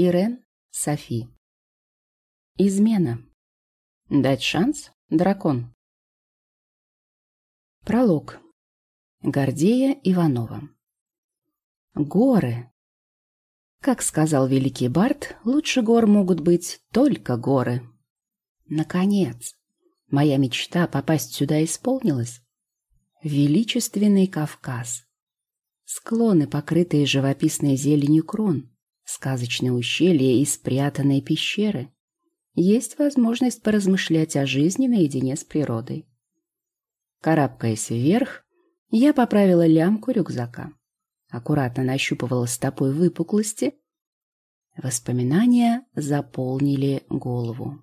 Ирен Софи. Измена. Дать шанс? Дракон. Пролог. Гордея Иванова. Горы. Как сказал великий Барт, лучше гор могут быть только горы. Наконец, моя мечта попасть сюда исполнилась. Величественный Кавказ. Склоны, покрытые живописной зеленью крон, сказочные ущелья и спрятанные пещеры. Есть возможность поразмышлять о жизни наедине с природой. Карабкаясь вверх, я поправила лямку рюкзака. Аккуратно нащупывала стопой выпуклости. Воспоминания заполнили голову.